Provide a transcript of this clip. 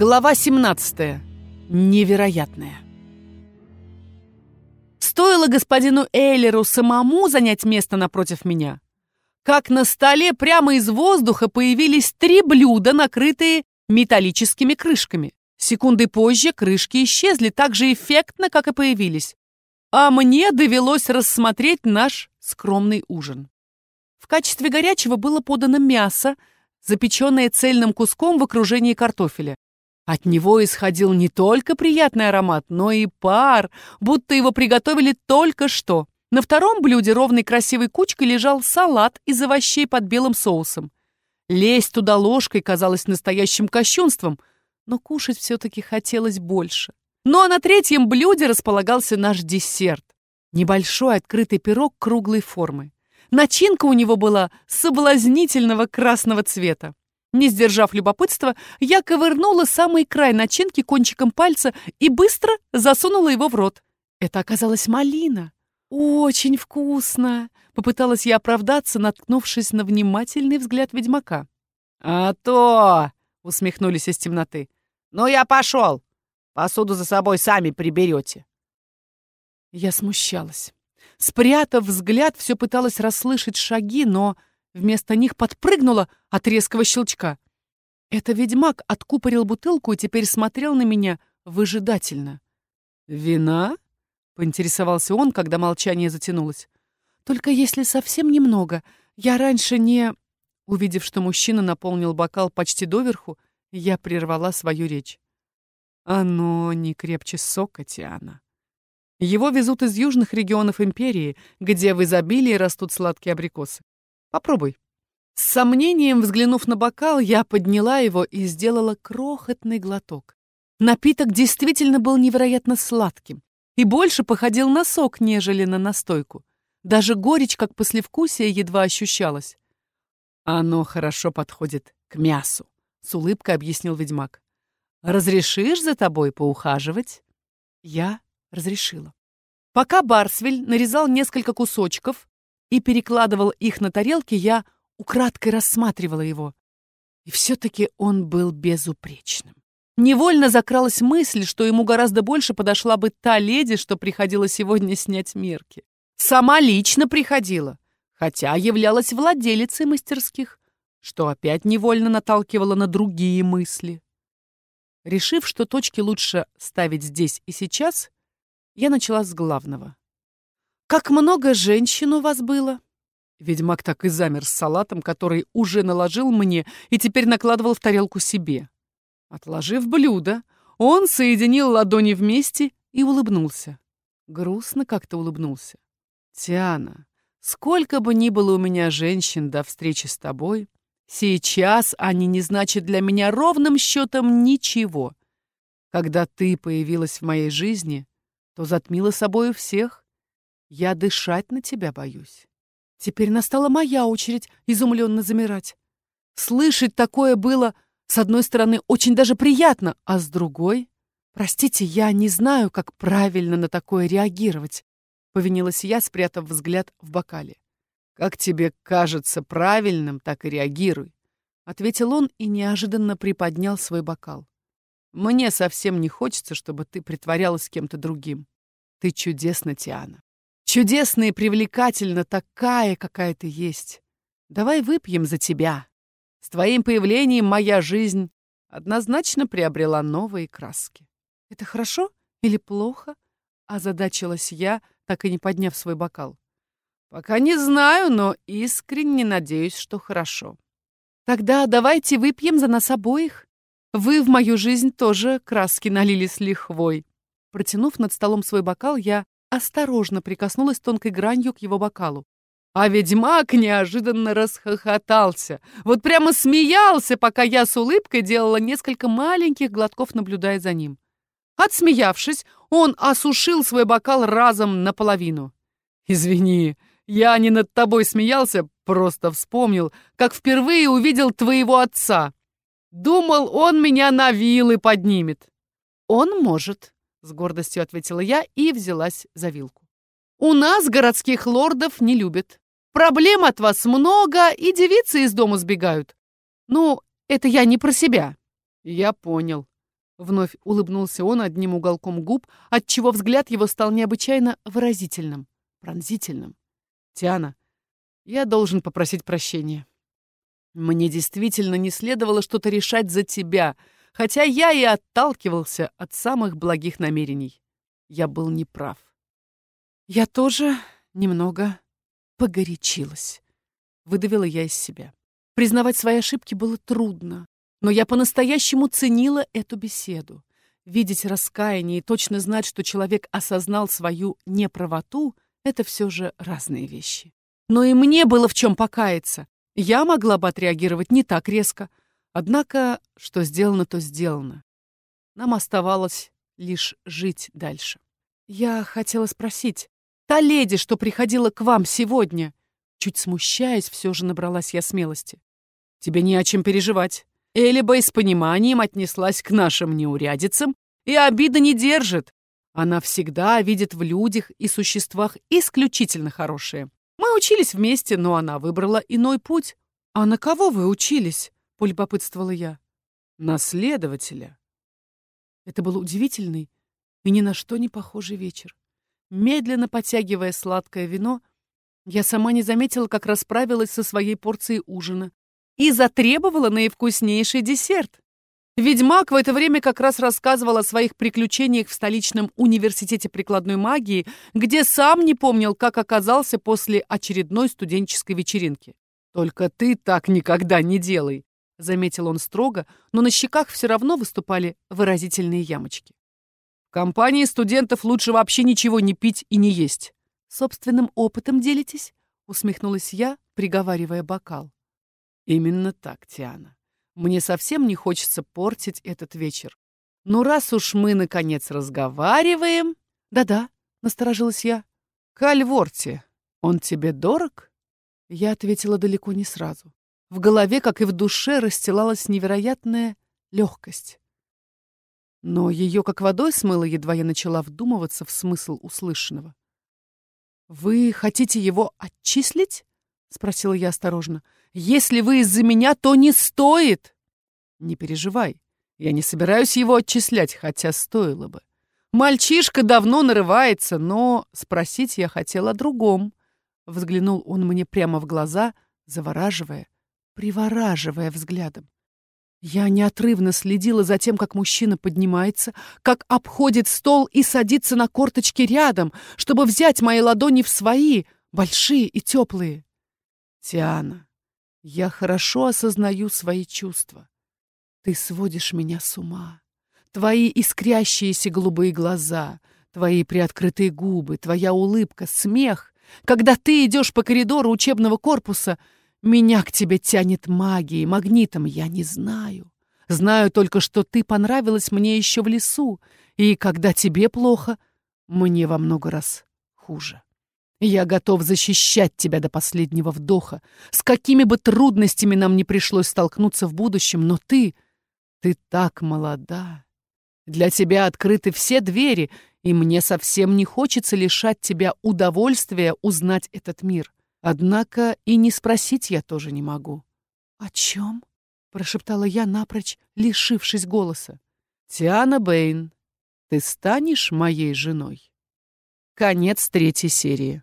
Глава 17. Невероятная. Стоило господину Эйлеру самому занять место напротив меня, как на столе прямо из воздуха появились три блюда, накрытые металлическими крышками. Секунды позже крышки исчезли так же эффектно, как и появились. А мне довелось рассмотреть наш скромный ужин. В качестве горячего было подано мясо, запеченное цельным куском в окружении картофеля. От него исходил не только приятный аромат, но и пар, будто его приготовили только что. На втором блюде ровной красивой кучкой лежал салат из овощей под белым соусом. Лезть туда ложкой казалось настоящим кощунством, но кушать все-таки хотелось больше. Ну а на третьем блюде располагался наш десерт. Небольшой открытый пирог круглой формы. Начинка у него была соблазнительного красного цвета. Не сдержав любопытства, я ковырнула самый край начинки кончиком пальца и быстро засунула его в рот. Это оказалась малина. «Очень вкусно!» — попыталась я оправдаться, наткнувшись на внимательный взгляд ведьмака. «А то!» — усмехнулись из темноты. «Ну, я пошел! Посуду за собой сами приберете!» Я смущалась. Спрятав взгляд, все пыталась расслышать шаги, но Вместо них подпрыгнула от резкого щелчка. Это ведьмак откупорил бутылку и теперь смотрел на меня выжидательно. «Вина?» — поинтересовался он, когда молчание затянулось. «Только если совсем немного. Я раньше не...» Увидев, что мужчина наполнил бокал почти доверху, я прервала свою речь. «Оно не крепче сока, Тиана. Его везут из южных регионов империи, где в изобилии растут сладкие абрикосы. Попробуй». С сомнением взглянув на бокал, я подняла его и сделала крохотный глоток. Напиток действительно был невероятно сладким и больше походил на сок, нежели на настойку. Даже горечь, как послевкусие, едва ощущалась. «Оно хорошо подходит к мясу», — с улыбкой объяснил ведьмак. «Разрешишь за тобой поухаживать?» Я разрешила. Пока Барсвель нарезал несколько кусочков, и перекладывал их на тарелки, я украдкой рассматривала его. И все-таки он был безупречным. Невольно закралась мысль, что ему гораздо больше подошла бы та леди, что приходила сегодня снять мерки. Сама лично приходила, хотя являлась владелицей мастерских, что опять невольно наталкивало на другие мысли. Решив, что точки лучше ставить здесь и сейчас, я начала с главного. «Как много женщин у вас было?» Ведьмак так и замер с салатом, который уже наложил мне и теперь накладывал в тарелку себе. Отложив блюдо, он соединил ладони вместе и улыбнулся. Грустно как-то улыбнулся. «Тиана, сколько бы ни было у меня женщин до встречи с тобой, сейчас они не значат для меня ровным счетом ничего. Когда ты появилась в моей жизни, то затмила собою всех. Я дышать на тебя боюсь. Теперь настала моя очередь изумленно замирать. Слышать такое было, с одной стороны, очень даже приятно, а с другой... Простите, я не знаю, как правильно на такое реагировать, повинилась я, спрятав взгляд в бокале. Как тебе кажется правильным, так и реагируй, ответил он и неожиданно приподнял свой бокал. Мне совсем не хочется, чтобы ты притворялась кем-то другим. Ты чудесна, Тиана. Чудесно и привлекательно такая, какая ты есть. Давай выпьем за тебя. С твоим появлением моя жизнь однозначно приобрела новые краски. Это хорошо или плохо? Озадачилась я, так и не подняв свой бокал. Пока не знаю, но искренне надеюсь, что хорошо. Тогда давайте выпьем за нас обоих. Вы в мою жизнь тоже краски налили с лихвой. Протянув над столом свой бокал, я осторожно прикоснулась тонкой гранью к его бокалу. А ведьмак неожиданно расхохотался. Вот прямо смеялся, пока я с улыбкой делала несколько маленьких глотков, наблюдая за ним. Отсмеявшись, он осушил свой бокал разом наполовину. «Извини, я не над тобой смеялся, просто вспомнил, как впервые увидел твоего отца. Думал, он меня на вилы поднимет». «Он может», с гордостью ответила я и взялась за вилку. У нас городских лордов не любят. Проблем от вас много, и девицы из дома сбегают. Ну, это я не про себя. Я понял. Вновь улыбнулся он одним уголком губ, отчего взгляд его стал необычайно выразительным, пронзительным. «Тиана, я должен попросить прощения. Мне действительно не следовало что-то решать за тебя, хотя я и отталкивался от самых благих намерений. Я был неправ. Я тоже немного погорячилась. Выдавила я из себя. Признавать свои ошибки было трудно, но я по-настоящему ценила эту беседу. Видеть раскаяние и точно знать, что человек осознал свою неправоту — это все же разные вещи. Но и мне было в чем покаяться. Я могла бы отреагировать не так резко. Однако, что сделано, то сделано. Нам оставалось лишь жить дальше. Я хотела спросить, та леди, что приходила к вам сегодня, чуть смущаясь, все же набралась я смелости. Тебе не о чем переживать. Элиба с пониманием отнеслась к нашим неурядицам и обида не держит. Она всегда видит в людях и существах исключительно хорошее. Мы учились вместе, но она выбрала иной путь. А на кого вы учились? Полюбопытствовала я. Наследователя. Это был удивительный и ни на что не похожий вечер. Медленно подтягивая сладкое вино, я сама не заметила, как расправилась со своей порцией ужина и затребовала наивкуснейший десерт. Ведьмак в это время как раз рассказывал о своих приключениях в столичном университете прикладной магии, где сам не помнил, как оказался после очередной студенческой вечеринки. «Только ты так никогда не делай», — заметил он строго, но на щеках все равно выступали выразительные ямочки. «В компании студентов лучше вообще ничего не пить и не есть». «Собственным опытом делитесь?» — усмехнулась я, приговаривая бокал. «Именно так, Тиана. Мне совсем не хочется портить этот вечер. Но раз уж мы, наконец, разговариваем... Да-да, насторожилась я. Кальворти, он тебе дорог? Я ответила далеко не сразу. В голове, как и в душе, расстилалась невероятная легкость. Но ее как водой смыло, едва я начала вдумываться в смысл услышанного. «Вы хотите его отчислить?» — спросила я осторожно. Если вы из-за меня, то не стоит. Не переживай. Я не собираюсь его отчислять, хотя стоило бы. Мальчишка давно нарывается, но спросить я хотел о другом. Взглянул он мне прямо в глаза, завораживая, привораживая взглядом. Я неотрывно следила за тем, как мужчина поднимается, как обходит стол и садится на корточки рядом, чтобы взять мои ладони в свои, большие и теплые. Тиана, я хорошо осознаю свои чувства. Ты сводишь меня с ума. Твои искрящиеся голубые глаза, твои приоткрытые губы, твоя улыбка, смех. Когда ты идешь по коридору учебного корпуса, меня к тебе тянет магией, магнитом, я не знаю. Знаю только, что ты понравилась мне еще в лесу, и когда тебе плохо, мне во много раз хуже. Я готов защищать тебя до последнего вдоха. С какими бы трудностями нам не пришлось столкнуться в будущем, но ты... Ты так молода. Для тебя открыты все двери, и мне совсем не хочется лишать тебя удовольствия узнать этот мир. Однако и не спросить я тоже не могу. «О чем?» — прошептала я напрочь, лишившись голоса. «Тиана Бэйн, ты станешь моей женой?» Конец третьей серии.